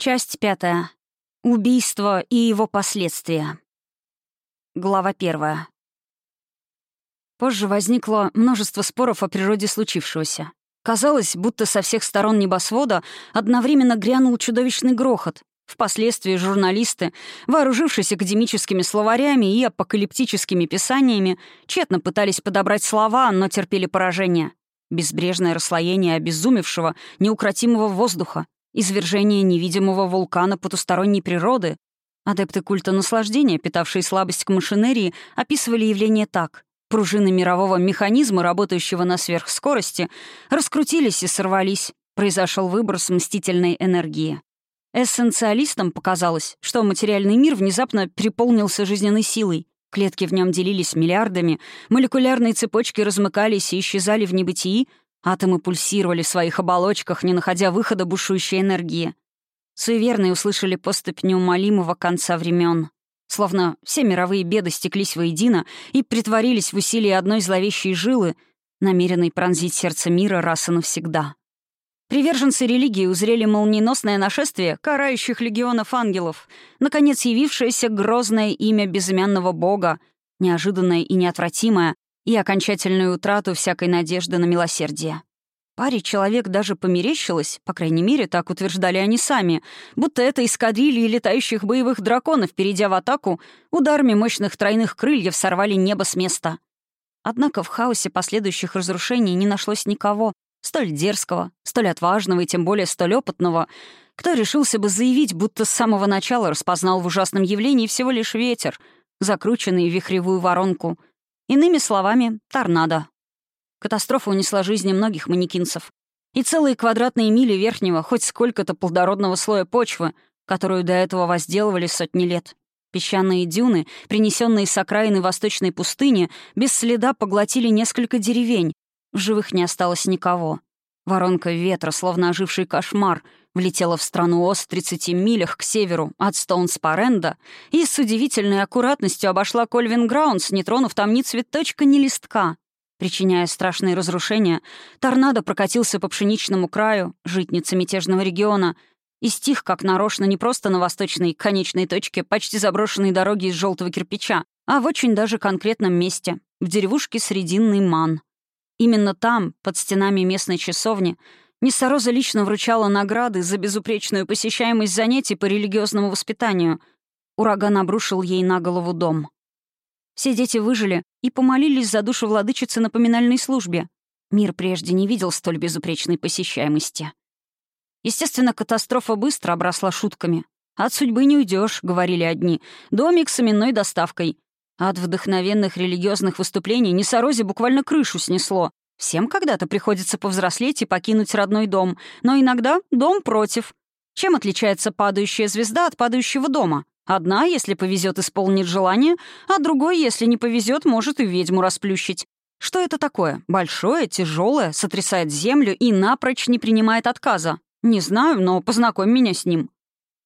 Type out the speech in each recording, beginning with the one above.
Часть пятая. Убийство и его последствия. Глава первая. Позже возникло множество споров о природе случившегося. Казалось, будто со всех сторон небосвода одновременно грянул чудовищный грохот. Впоследствии журналисты, вооружившись академическими словарями и апокалиптическими писаниями, тщетно пытались подобрать слова, но терпели поражение. Безбрежное расслоение обезумевшего, неукротимого воздуха, извержение невидимого вулкана потусторонней природы. Адепты культа наслаждения, питавшие слабость к машинерии, описывали явление так. Пружины мирового механизма, работающего на сверхскорости, раскрутились и сорвались. Произошел выброс мстительной энергии. Эссенциалистам показалось, что материальный мир внезапно переполнился жизненной силой. Клетки в нем делились миллиардами, молекулярные цепочки размыкались и исчезали в небытии, Атомы пульсировали в своих оболочках, не находя выхода бушующей энергии. Суеверные услышали поступь неумолимого конца времен. Словно все мировые беды стеклись воедино и притворились в усилии одной зловещей жилы, намеренной пронзить сердце мира раз и навсегда. Приверженцы религии узрели молниеносное нашествие карающих легионов ангелов, наконец явившееся грозное имя безымянного бога, неожиданное и неотвратимое, и окончательную утрату всякой надежды на милосердие. Паре человек даже померещилось, по крайней мере, так утверждали они сами, будто это эскадрильи летающих боевых драконов, перейдя в атаку, ударами мощных тройных крыльев сорвали небо с места. Однако в хаосе последующих разрушений не нашлось никого, столь дерзкого, столь отважного и тем более столь опытного, кто решился бы заявить, будто с самого начала распознал в ужасном явлении всего лишь ветер, закрученный в вихревую воронку — Иными словами, торнадо. Катастрофа унесла жизни многих манекинцев. И целые квадратные мили верхнего, хоть сколько-то плодородного слоя почвы, которую до этого возделывали сотни лет. Песчаные дюны, принесенные с окраины восточной пустыни, без следа поглотили несколько деревень. В живых не осталось никого. Воронка ветра, словно оживший кошмар, влетела в страну Оз в 30 милях к северу от Стоунс-Паренда и с удивительной аккуратностью обошла Кольвин Граундс, не тронув там ни цветочка, ни листка. Причиняя страшные разрушения, торнадо прокатился по пшеничному краю, житнице мятежного региона, и стих, как нарочно, не просто на восточной, конечной точке почти заброшенной дороги из желтого кирпича, а в очень даже конкретном месте, в деревушке Срединный Ман. Именно там, под стенами местной часовни, Ниссароза лично вручала награды за безупречную посещаемость занятий по религиозному воспитанию. Ураган обрушил ей на голову дом. Все дети выжили и помолились за душу владычицы на поминальной службе. Мир прежде не видел столь безупречной посещаемости. Естественно, катастрофа быстро обросла шутками. «От судьбы не уйдешь, говорили одни. «Домик с именной доставкой». От вдохновенных религиозных выступлений Несорозе буквально крышу снесло. Всем когда-то приходится повзрослеть и покинуть родной дом, но иногда дом против. Чем отличается падающая звезда от падающего дома? Одна, если повезет, исполнит желание, а другой, если не повезет, может и ведьму расплющить. Что это такое? Большое, тяжелое, сотрясает землю и напрочь не принимает отказа. Не знаю, но познакомь меня с ним.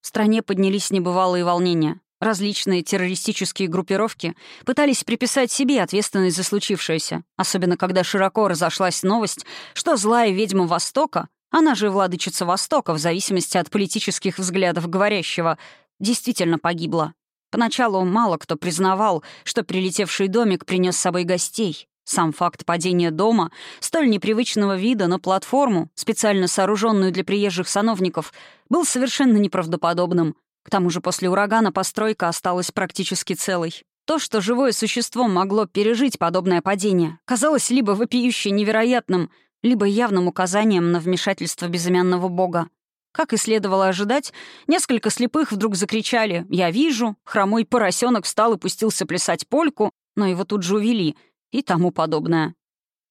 В стране поднялись небывалые волнения. Различные террористические группировки пытались приписать себе ответственность за случившееся, особенно когда широко разошлась новость, что злая ведьма Востока, она же владычица Востока в зависимости от политических взглядов говорящего, действительно погибла. Поначалу мало кто признавал, что прилетевший домик принес с собой гостей. Сам факт падения дома, столь непривычного вида на платформу, специально сооруженную для приезжих сановников, был совершенно неправдоподобным — к тому же после урагана постройка осталась практически целой. То, что живое существо могло пережить подобное падение, казалось либо вопиюще невероятным, либо явным указанием на вмешательство безымянного бога. Как и следовало ожидать, несколько слепых вдруг закричали «Я вижу!», хромой поросенок встал и пустился плясать польку, но его тут же увели, и тому подобное.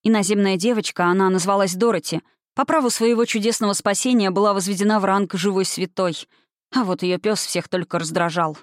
Иноземная девочка, она назвалась Дороти, по праву своего чудесного спасения была возведена в ранг живой святой — а вот ее пес всех только раздражал.